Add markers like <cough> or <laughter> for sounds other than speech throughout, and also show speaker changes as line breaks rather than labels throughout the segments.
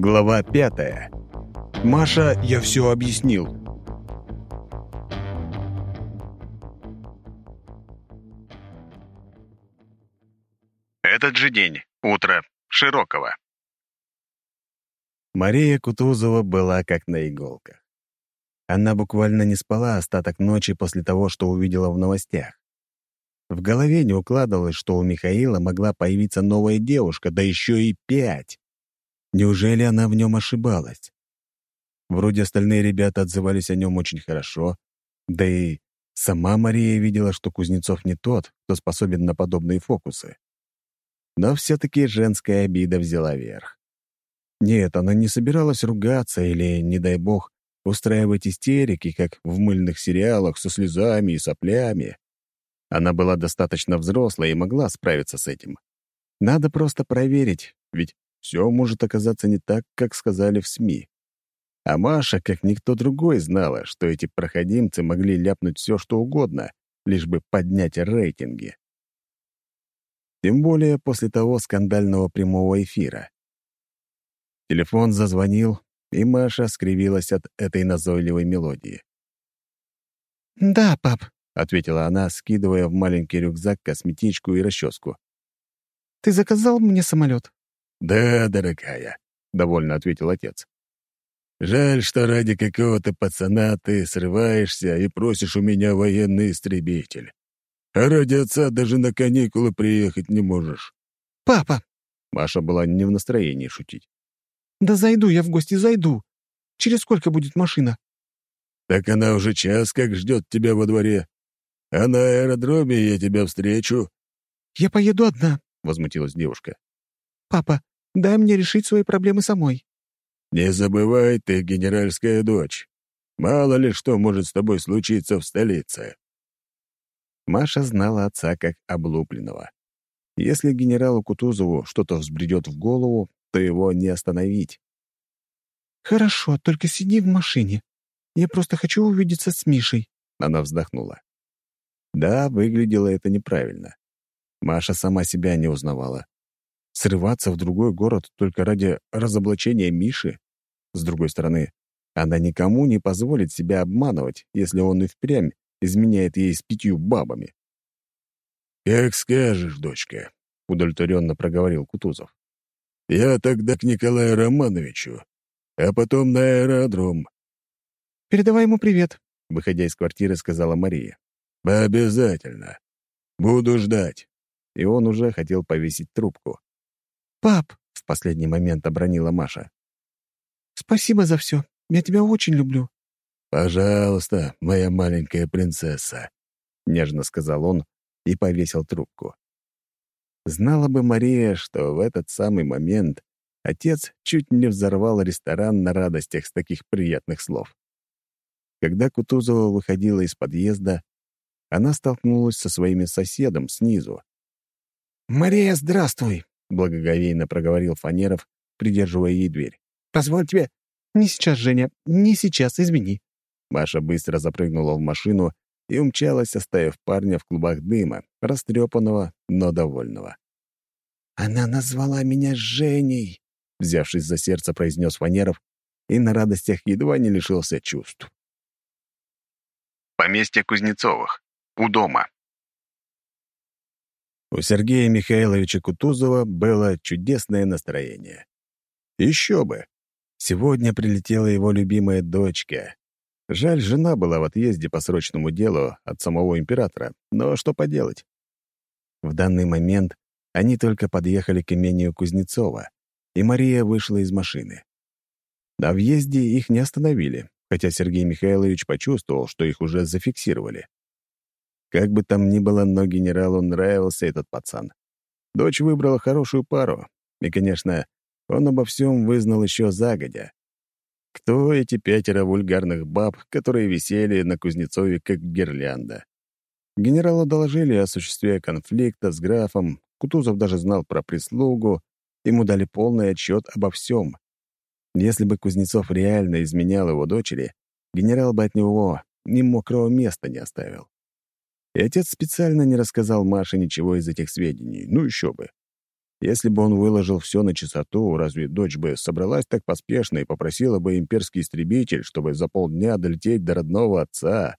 Глава пятая. Маша, я все объяснил. Этот же день. Утро. Широкого. Мария Кутузова была как на иголках. Она буквально не спала остаток ночи после того, что увидела в новостях. В голове не укладывалось, что у Михаила могла появиться новая девушка, да еще и пять. Неужели она в нем ошибалась? Вроде остальные ребята отзывались о нем очень хорошо, да и сама Мария видела, что Кузнецов не тот, кто способен на подобные фокусы. Но все-таки женская обида взяла верх. Нет, она не собиралась ругаться или, не дай бог, устраивать истерики, как в мыльных сериалах со слезами и соплями. Она была достаточно взрослой и могла справиться с этим. Надо просто проверить, ведь все может оказаться не так, как сказали в СМИ. А Маша, как никто другой, знала, что эти проходимцы могли ляпнуть все, что угодно, лишь бы поднять рейтинги. Тем более после того скандального прямого эфира. Телефон зазвонил, и Маша скривилась от этой назойливой мелодии.
«Да, пап», —
ответила она, скидывая в маленький рюкзак косметичку и расческу.
«Ты заказал мне самолет?»
«Да, дорогая», — довольно ответил отец. «Жаль, что ради какого-то пацана ты срываешься и просишь у меня военный истребитель. А ради отца даже на каникулы приехать не можешь».
«Папа!»
Маша была не в настроении шутить.
«Да зайду я в гости, зайду. Через сколько будет машина?»
«Так она уже час как ждет тебя во дворе. А на аэродроме я тебя встречу».
«Я поеду одна», — возмутилась девушка. «Папа, дай мне решить свои проблемы самой».
«Не забывай, ты генеральская дочь. Мало ли что может с тобой случиться в столице». Маша знала отца как облупленного. Если генералу Кутузову что-то взбредет в голову, то его не остановить.
«Хорошо, только сиди в машине. Я просто хочу увидеться с Мишей», — она вздохнула.
Да, выглядело это неправильно. Маша сама себя не узнавала. Срываться в другой город только ради разоблачения Миши? С другой стороны, она никому не позволит себя обманывать, если он и впрямь изменяет ей с пятью бабами. «Как скажешь, дочка», — удовлетворенно проговорил Кутузов. «Я тогда к Николаю Романовичу, а потом на аэродром».
«Передавай ему привет», —
выходя из квартиры, сказала Мария. «Обязательно. Буду ждать». И он уже хотел повесить трубку.
«Пап!»
— в последний момент обронила Маша.
«Спасибо за все. Я тебя очень люблю».
«Пожалуйста, моя маленькая принцесса», — нежно сказал он и повесил трубку. Знала бы Мария, что в этот самый момент отец чуть не взорвал ресторан на радостях с таких приятных слов. Когда Кутузова выходила из подъезда, она столкнулась со своими соседом снизу.
«Мария, здравствуй!»
— благоговейно проговорил Фанеров, придерживая ей дверь.
«Позволь тебе...» «Не сейчас, Женя, не сейчас, извини».
Маша быстро запрыгнула в машину и умчалась, оставив парня в клубах дыма, растрепанного, но довольного.
«Она назвала меня Женей», —
взявшись за сердце, произнес Фанеров и на радостях едва не лишился чувств. Поместье Кузнецовых. У дома. У Сергея Михайловича Кутузова было чудесное настроение. Еще бы! Сегодня прилетела его любимая дочка. Жаль, жена была в отъезде по срочному делу от самого императора, но что поделать? В данный момент они только подъехали к имению Кузнецова, и Мария вышла из машины. На въезде их не остановили, хотя Сергей Михайлович почувствовал, что их уже зафиксировали. Как бы там ни было, но генералу нравился этот пацан. Дочь выбрала хорошую пару. И, конечно, он обо всем вызнал еще загодя. Кто эти пятеро вульгарных баб, которые висели на Кузнецове как гирлянда? Генералу доложили о существе конфликта с графом, Кутузов даже знал про прислугу, ему дали полный отчет обо всем. Если бы Кузнецов реально изменял его дочери, генерал бы от него ни мокрого места не оставил. И отец специально не рассказал Маше ничего из этих сведений. Ну еще бы. Если бы он выложил все на чистоту, разве дочь бы собралась так поспешно и попросила бы имперский истребитель, чтобы за полдня долететь до родного отца?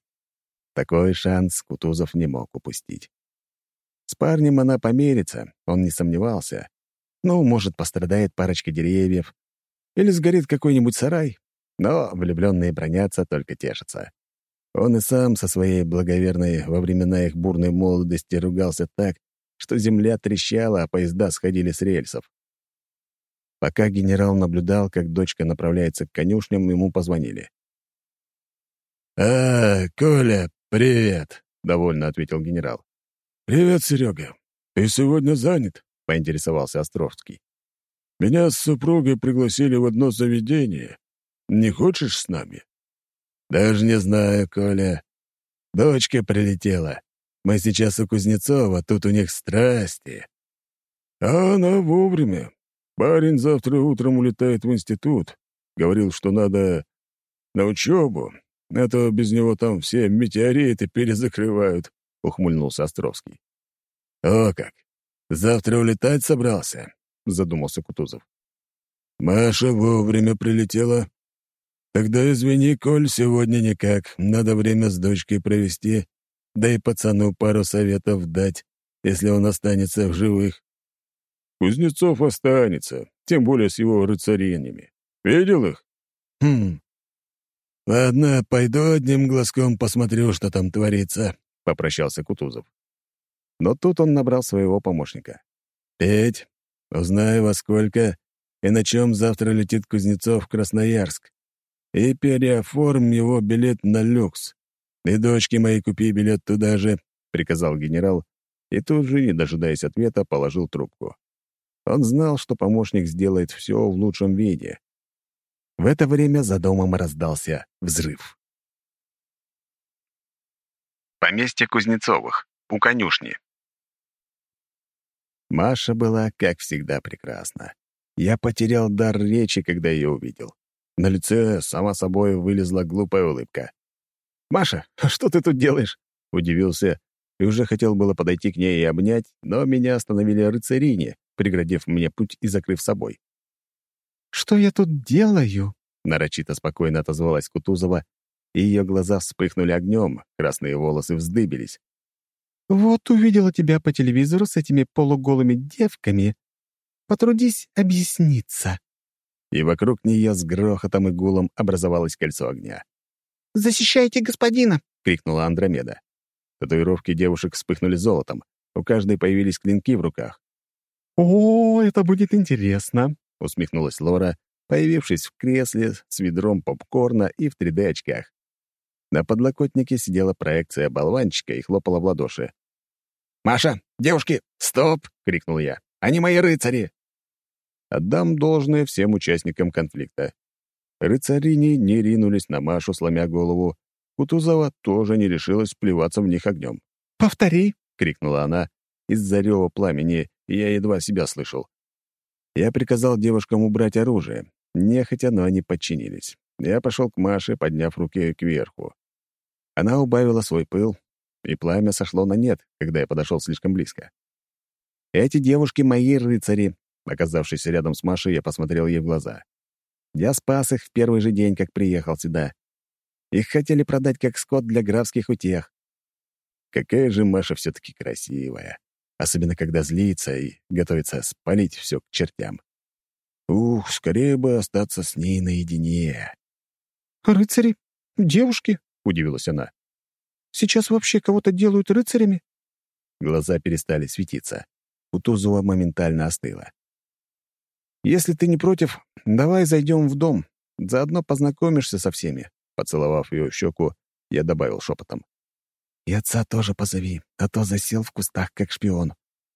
Такой шанс Кутузов не мог упустить. С парнем она померится, он не сомневался. Ну, может, пострадает парочка деревьев. Или сгорит какой-нибудь сарай. Но влюбленные бронятся, только тешатся. Он и сам со своей благоверной во времена их бурной молодости ругался так, что земля трещала, а поезда сходили с рельсов. Пока генерал наблюдал, как дочка направляется к конюшням, ему позвонили.
«А, Коля, привет!» — довольно ответил генерал. «Привет, Серега. Ты сегодня занят?» — поинтересовался Островский. «Меня с супругой пригласили в одно заведение. Не хочешь с нами?»
«Даже не знаю, Коля. Дочка прилетела. Мы сейчас у Кузнецова, тут у них страсти».
«А она вовремя. Парень завтра утром улетает в институт. Говорил, что надо на учебу, а то без него там все метеориты перезакрывают», — ухмыльнулся Островский.
«О как! Завтра улетать собрался?» — задумался Кутузов.
«Маша вовремя прилетела. Тогда извини, Коль, сегодня никак. Надо время с дочкой провести да и пацану пару советов дать, если он останется в живых.
Кузнецов останется, тем более с его рыцарениями. Видел их?
Хм. Ладно, пойду одним глазком посмотрю, что там творится, — попрощался Кутузов.
Но тут он набрал своего помощника.
«Петь, узнай, во сколько и на чем завтра летит Кузнецов в Красноярск, и переоформь его билет на люкс. «И дочке моей купи билет туда же», — приказал генерал, и тут же, не дожидаясь ответа, положил трубку. Он знал, что помощник сделает все в лучшем виде. В это время за домом раздался взрыв.
Поместье Кузнецовых, у конюшни. Маша была, как всегда, прекрасна. Я потерял дар речи, когда ее увидел. На лице, сама собой, вылезла глупая улыбка.
«Маша, <laughs> что ты тут делаешь?»
— удивился и уже хотел было подойти к ней и обнять, но меня остановили рыцарине, преградив мне путь и закрыв собой.
«Что я тут делаю?»
— нарочито спокойно отозвалась Кутузова, и ее глаза вспыхнули огнем, красные волосы вздыбились.
«Вот увидела тебя по телевизору с этими полуголыми девками. Потрудись объясниться».
И вокруг нее с грохотом и гулом образовалось кольцо огня.
«Защищайте господина!»
— крикнула Андромеда. Татуировки девушек вспыхнули золотом. У каждой появились клинки в руках.
«О, это будет интересно!»
— усмехнулась Лора, появившись в кресле с ведром попкорна и в 3D-очках. На подлокотнике сидела проекция болванчика и хлопала в ладоши.
«Маша, девушки, стоп!» — крикнул я. «Они мои рыцари!»
Отдам должное всем участникам конфликта. Рыцарини не ринулись на Машу, сломя голову. Кутузова тоже не решилась плеваться в них огнем.
«Повтори!»
— крикнула она. Из-за рева пламени я едва себя слышал. Я приказал девушкам убрать оружие. Нехотя, но они подчинились. Я пошел к Маше, подняв руки кверху. Она убавила свой пыл, и пламя сошло на нет, когда я подошел слишком близко. «Эти девушки — мои рыцари!» Оказавшись рядом с Машей, я посмотрел ей в глаза. Я спас их в первый же день, как приехал сюда. Их хотели продать как скот для графских утех. Какая же Маша все-таки красивая. Особенно, когда злится и готовится спалить все к чертям. Ух, скорее бы остаться с ней наедине.
«Рыцари? Девушки?» — удивилась она. «Сейчас вообще кого-то делают рыцарями?»
Глаза перестали светиться. Кутузова моментально остыла. «Если ты не против, давай зайдем в дом. Заодно познакомишься со всеми». Поцеловав ее щеку, я добавил шепотом. «И отца тоже позови, а то засел в кустах, как шпион.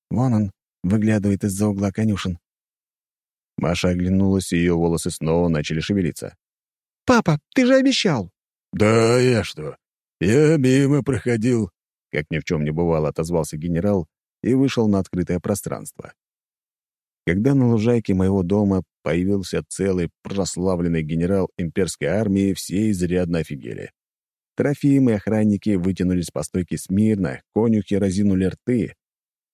Вон он, выглядывает из-за угла конюшен». Маша оглянулась, и ее волосы снова начали шевелиться.
«Папа, ты же обещал!»
«Да, я что? Я мимо проходил», —
как ни в чем не бывало, отозвался генерал и вышел на открытое пространство. Когда на лужайке моего дома появился целый прославленный генерал имперской армии, все изрядно офигели. Трофимы и охранники вытянулись по стойке смирно, конюхи разинули рты.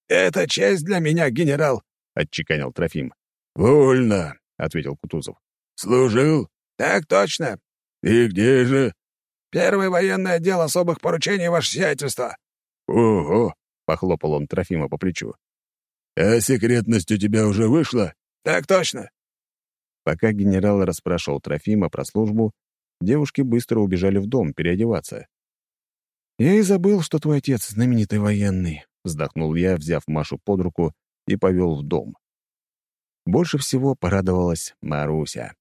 «Это честь для меня, генерал!
— отчеканил Трофим.
«Вольно», —
ответил Кутузов.
«Служил?
Так точно.
И где же?»
Первый военный отдел особых поручений, ваше сиятельство.
«Ого!»
— похлопал он Трофима по плечу.
«А секретность у тебя уже вышла?»
Так точно.
Пока генерал расспрашивал Трофима про службу, девушки быстро убежали в дом переодеваться. «Я и забыл, что твой отец знаменитый военный», — вздохнул я, взяв Машу под руку и повел в дом. Больше всего порадовалась Маруся.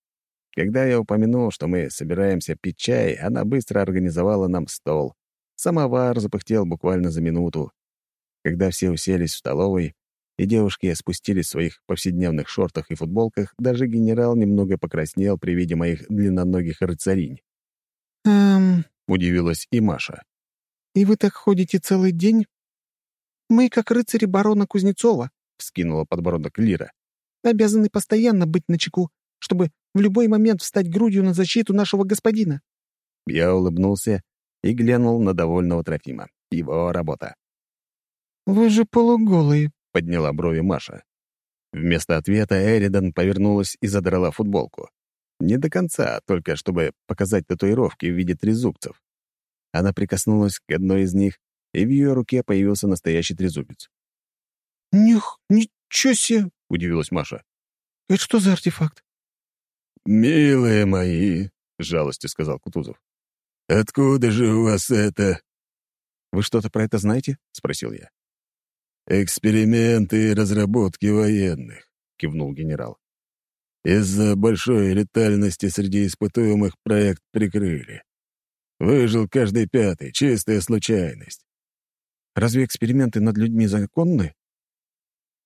Когда я упомянул, что мы собираемся пить чай, она быстро организовала нам стол. Самовар запыхтел буквально за минуту. Когда все уселись в столовой, и девушки спустились в своих повседневных шортах и футболках, даже генерал немного покраснел при виде моих длинноногих рыцаринь.
«Эм...»
— удивилась и Маша.
«И вы так ходите целый день?» «Мы, как рыцари барона Кузнецова», —
вскинула подбородок Лира.
«обязаны постоянно быть начеку, чтобы в любой момент встать грудью на защиту нашего господина».
Я улыбнулся и глянул на довольного Трофима. Его работа.
«Вы же полуголые», —
подняла брови Маша. Вместо ответа Эридан повернулась и задрала футболку. Не до конца, только чтобы показать татуировки в виде трезубцев. Она прикоснулась к одной из них, и в ее руке появился настоящий трезубец.
«Нюх, ничего себе!»
— удивилась Маша.
«Это что за артефакт?»
«Милые мои», — с жалостью сказал Кутузов. «Откуда же у вас это?»
«Вы что-то про это знаете?» — спросил я.
«Эксперименты и разработки военных», — кивнул генерал. «Из-за большой летальности среди испытуемых проект прикрыли. Выжил каждый пятый, чистая случайность.
Разве эксперименты над людьми законны?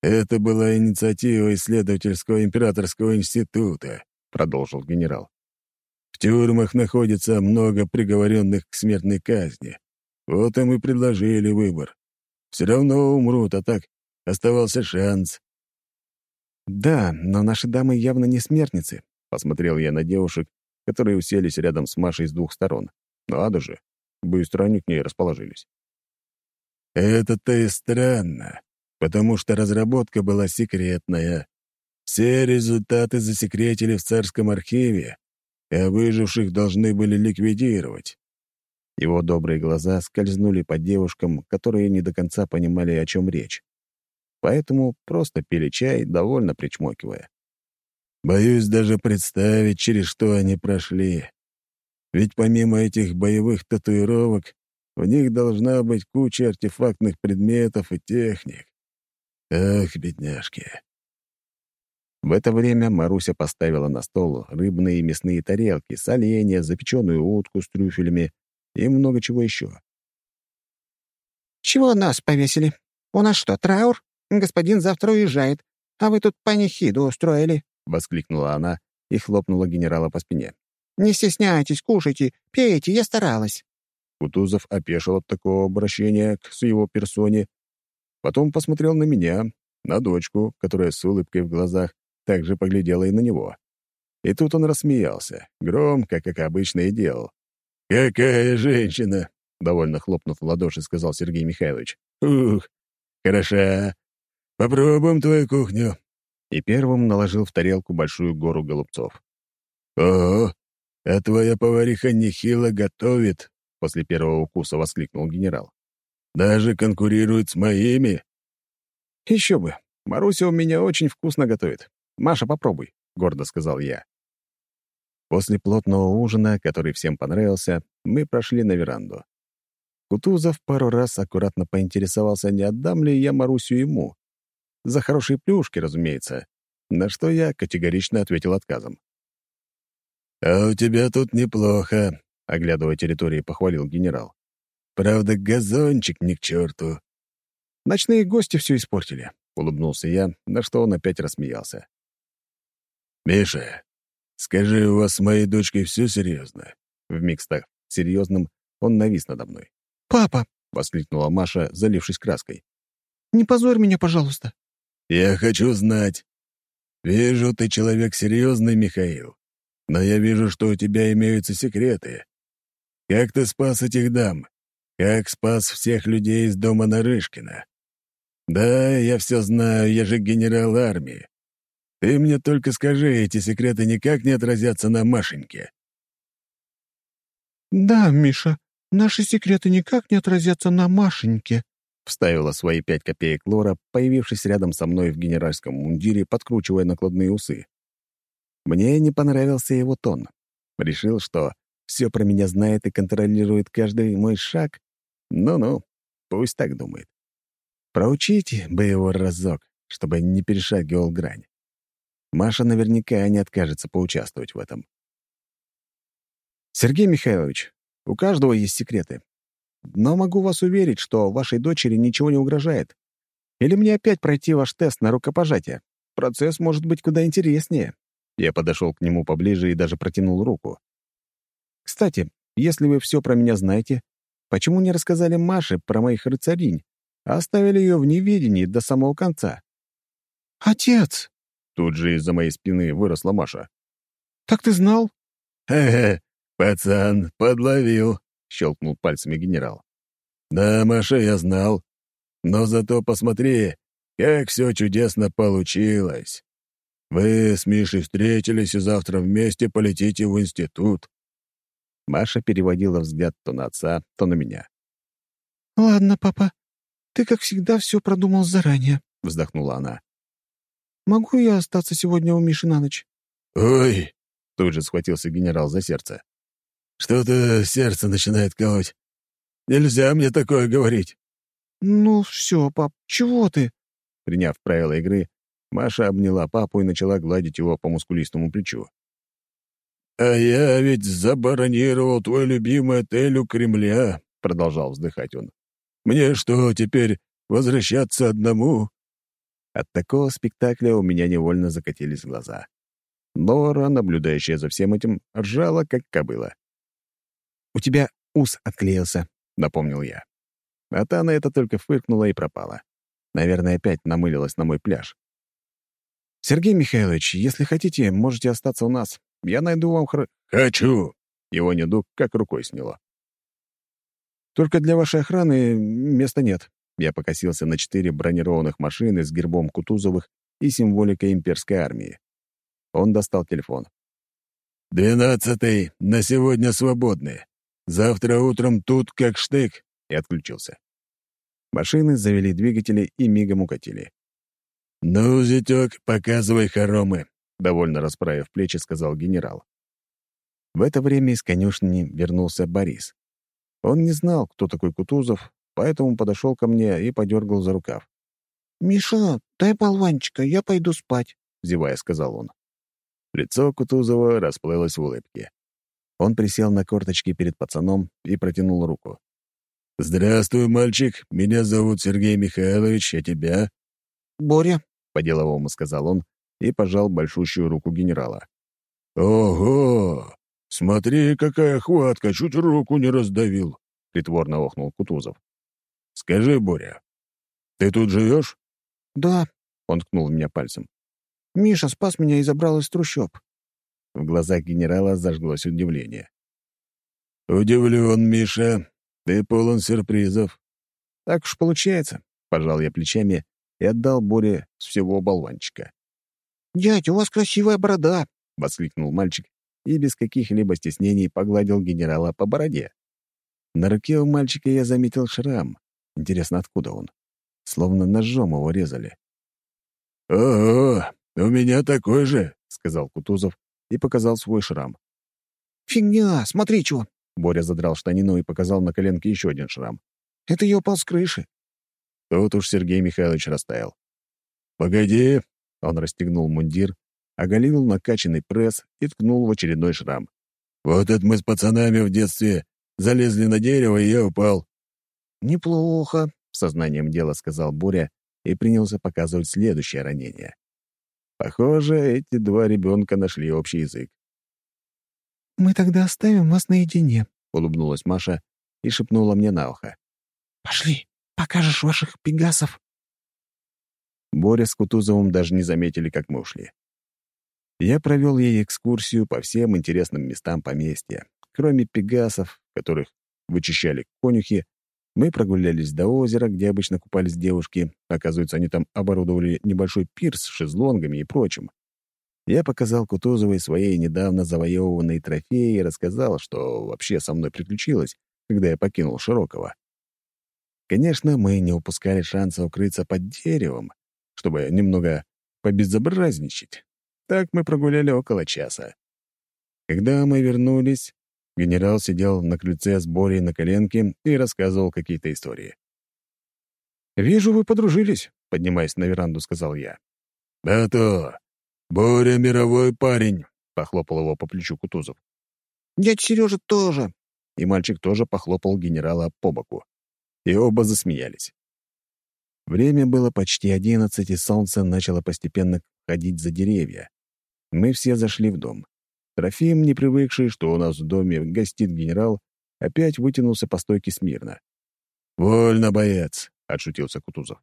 Это была инициатива исследовательского императорского института, продолжил генерал. В тюрьмах находится много приговоренных к смертной казни. Вот им и предложили выбор. Все равно умрут, а так оставался шанс.
«Да, но наши дамы явно не смертницы», — посмотрел я на девушек, которые уселись рядом с Машей с двух сторон. Надо же, быстро они к ней расположились.
«Это-то и странно, потому что разработка была секретная. Все результаты засекретили в царском архиве, а выживших должны были ликвидировать.
Его добрые глаза скользнули по девушкам, которые не до конца понимали, о чем речь. Поэтому просто пили чай, довольно причмокивая.
Боюсь даже представить, через что они прошли. Ведь помимо этих боевых татуировок, в них должна быть куча артефактных предметов и техник. Ах, бедняжки.
В это время Маруся поставила на стол рыбные и мясные тарелки, соленья, запеченную утку с трюфелями и много чего еще.
«Чего нас повесили? У нас что, траур? Господин завтра уезжает, а вы тут панихиду устроили», —
воскликнула она и хлопнула генерала по спине.
«Не стесняйтесь, кушайте, пейте, я старалась».
Кутузов опешил от такого обращения к его персоне, потом посмотрел на меня, на дочку, которая с улыбкой в глазах также поглядела и на него. И тут он рассмеялся, громко, как обычно и делал.
«Какая женщина!» — довольно хлопнув в ладоши, сказал Сергей Михайлович. «Ух, хороша. Попробуем твою кухню».
И первым наложил в тарелку большую гору голубцов.
«Ого, а твоя повариха нехило готовит», —
после первого укуса воскликнул генерал.
«Даже конкурирует с моими?»
«Еще бы. Маруся у меня очень вкусно готовит. Маша, попробуй», — гордо сказал я. После плотного ужина, который всем понравился, мы прошли на веранду. Кутузов пару раз аккуратно поинтересовался, не отдам ли я Марусю ему. За хорошие плюшки, разумеется, на что я категорично ответил отказом.
«А у тебя тут неплохо», — оглядывая территорию, похвалил генерал. «Правда, газончик ни к черту».
«Ночные гости все испортили», — улыбнулся я, на что он опять рассмеялся.
«Миша, скажи, у вас с моей дочкой все серьезно?»
Вмиг став серьезным, он навис надо мной.
«Папа!»
— воскликнула Маша, залившись краской.
«Не позорь меня, пожалуйста».
«Я хочу знать. Вижу, ты человек серьезный, Михаил. Но я вижу, что у тебя имеются секреты. Как ты спас этих дам? Как спас всех людей из дома Нарышкина? «Да, я все знаю, я же генерал армии. Ты мне только скажи, эти секреты никак не отразятся на Машеньке».
«Да, Миша, наши секреты никак не отразятся на Машеньке»,
вставила свои пять копеек Лора, появившись рядом со мной в генеральском мундире, подкручивая накладные усы. Мне не понравился его тон. Решил, что все про меня знает и контролирует каждый мой шаг. Ну-ну, пусть так думает. Проучите бы его разок, чтобы не перешагивал грань. Маша наверняка не откажется поучаствовать в этом. «Сергей Михайлович, у каждого есть секреты. Но могу вас уверить, что вашей дочери ничего не угрожает. Или мне опять пройти ваш тест на рукопожатие? Процесс может быть куда интереснее». Я подошел к нему поближе и даже протянул руку. «Кстати, если вы все про меня знаете, почему не рассказали Маше про моих рыцаринь, а оставили ее в неведении до самого конца?»
«Отец!»
Тут же из-за моей спины выросла Маша.
«Так ты знал?»
«Хе-хе, пацан, подловил», — щелкнул пальцами генерал. «Да, Маша, я знал. Но зато посмотри, как все чудесно получилось. Вы с Мишей встретились и завтра вместе полетите в институт».
Маша переводила взгляд то на отца, то на меня.
«Ладно, папа, ты, как всегда, все продумал заранее», — вздохнула она. Могу я остаться сегодня у Миши на ночь?»
«Ой!» — тут же схватился генерал за сердце. «Что-то сердце начинает колоть. Нельзя мне такое говорить».
«Ну все, пап, чего ты?»
Приняв правила игры, Маша обняла папу и начала гладить его по мускулистому плечу.
«А я ведь забаронировал твой любимый отель у Кремля», — продолжал вздыхать он. «Мне что, теперь возвращаться одному?»
От такого спектакля у меня невольно закатились глаза. Лора, наблюдающая за всем этим, ржала, как кобыла. «У тебя ус отклеился», — напомнил я. А та на это только фыркнула и пропала. Наверное, опять намылилась на мой пляж. «Сергей Михайлович, если хотите, можете остаться у нас. Я найду вам хр...»
«Хочу!»
Его недуг как рукой сняло. «Только для вашей охраны места нет. Я покосился на четыре бронированных машины с гербом Кутузовых и символикой имперской армии. Он достал телефон.
«Двенадцатый, на сегодня свободны. Завтра утром тут как штык», и отключился.
Машины завели двигатели и мигом укатили.
«Ну, зятёк, показывай хоромы», —
довольно расправив плечи, сказал генерал. В это время из конюшни вернулся Борис. Он не знал, кто такой Кутузов, поэтому подошел ко мне и подергал за рукав.
«Миша, дай болванчика, я пойду спать», —
зевая сказал он. Лицо Кутузова расплылось в улыбке. Он присел на корточки перед пацаном и протянул руку.
«Здравствуй, мальчик. Меня зовут Сергей Михайлович, а тебя?»
«Боря», —
по-деловому сказал он и пожал большущую руку генерала.
«Ого! Смотри, какая хватка, чуть руку не раздавил!» — притворно охнул Кутузов. «Скажи, Боря, ты тут живешь?»
«Да», —
он ткнул в меня пальцем.
«Миша спас меня и забрал из трущоб».
В глазах генерала зажглось удивление.
«Удивлен, Миша. Ты полон сюрпризов».
«Так уж получается», — пожал я плечами и отдал Боре с всего болванчика.
«Дядь, у вас красивая борода!»
— воскликнул мальчик и без каких-либо стеснений погладил генерала по бороде. На руке у мальчика я заметил шрам, Интересно, откуда он? Словно ножом его резали.
«Ого, у меня такой же», —
сказал Кутузов и показал свой шрам.
«Фигня, смотри, чё!»
Боря задрал штанину и показал на коленке еще один шрам.
«Это я упал с крыши».
Тут уж Сергей Михайлович растаял.
«Погоди!»
— он расстегнул мундир, оголил накачанный пресс и ткнул в очередной шрам.
«Вот это мы с пацанами в детстве залезли на дерево, и я упал.
«Неплохо», —
сознанием дела сказал Боря и принялся показывать следующее ранение. Похоже, эти два ребенка нашли общий язык.
«Мы тогда оставим вас наедине», —
улыбнулась Маша и шепнула мне на ухо.
«Пошли, покажешь ваших пегасов».
Боря с Кутузовым даже не заметили, как мы ушли. Я провел ей экскурсию по всем интересным местам поместья. Кроме пегасов, которых вычищали конюхи, Мы прогулялись до озера, где обычно купались девушки. Оказывается, они там оборудовали небольшой пирс с шезлонгами и прочим. Я показал Кутузовой свои недавно завоеванные трофеи и рассказал, что вообще со мной приключилось, когда я покинул Широкого. Конечно, мы не упускали шанса укрыться под деревом, чтобы немного побезобразничать. Так мы прогуляли около часа. Когда мы вернулись, генерал сидел на крыльце с Борей на коленке и рассказывал какие-то истории.
«Вижу, вы подружились», — поднимаясь на веранду, сказал я.
«Да то! Боря мировой парень!» — похлопал его по плечу Кутузов.
«Дядь Сережа тоже!»
И мальчик тоже похлопал генерала по боку. И оба засмеялись. Время было почти одиннадцать, и солнце начало постепенно ходить за деревья. Мы все зашли в дом. Трофим, не привыкший, что у нас в доме гостит генерал, опять вытянулся по стойке смирно.
«Вольно, боец», — отшутился Кутузов.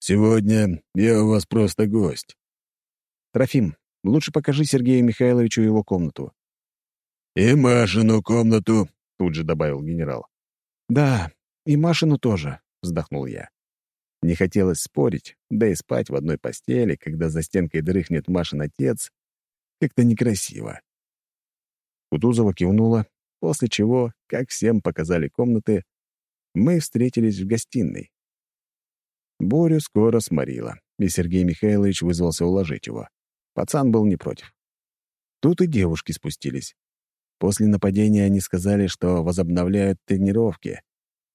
«Сегодня я у вас просто гость».
«Трофим, лучше покажи Сергею Михайловичу его комнату».
«И Машину комнату», — тут же добавил генерал.
«Да, и Машину тоже», — вздохнул я. Не хотелось спорить, да и спать в одной постели, когда за стенкой дрыхнет Машин отец, как-то некрасиво. Кутузова кивнула, после чего, как всем показали комнаты, мы встретились в гостиной. Борю скоро сморила, и Сергей Михайлович вызвался уложить его. Пацан был не против. Тут и девушки спустились. После нападения они сказали, что возобновляют тренировки,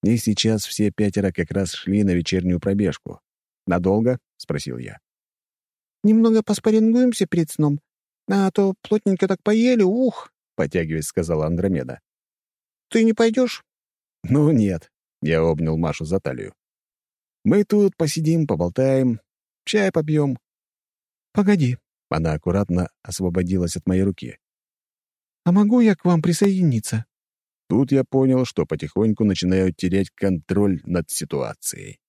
и сейчас все пятеро как раз шли на вечернюю пробежку. «Надолго?» — спросил я.
«Немного поспорингуемся перед сном, а то плотненько так поели, ух!» — потягиваясь, сказала Андромеда. «Ты не пойдешь?»
«Ну нет», — я обнял Машу за талию. «Мы тут посидим, поболтаем, чай попьем».
«Погоди», —
она аккуратно освободилась от моей руки.
«А могу я к вам присоединиться?»
Тут я понял, что потихоньку начинаю терять контроль над ситуацией.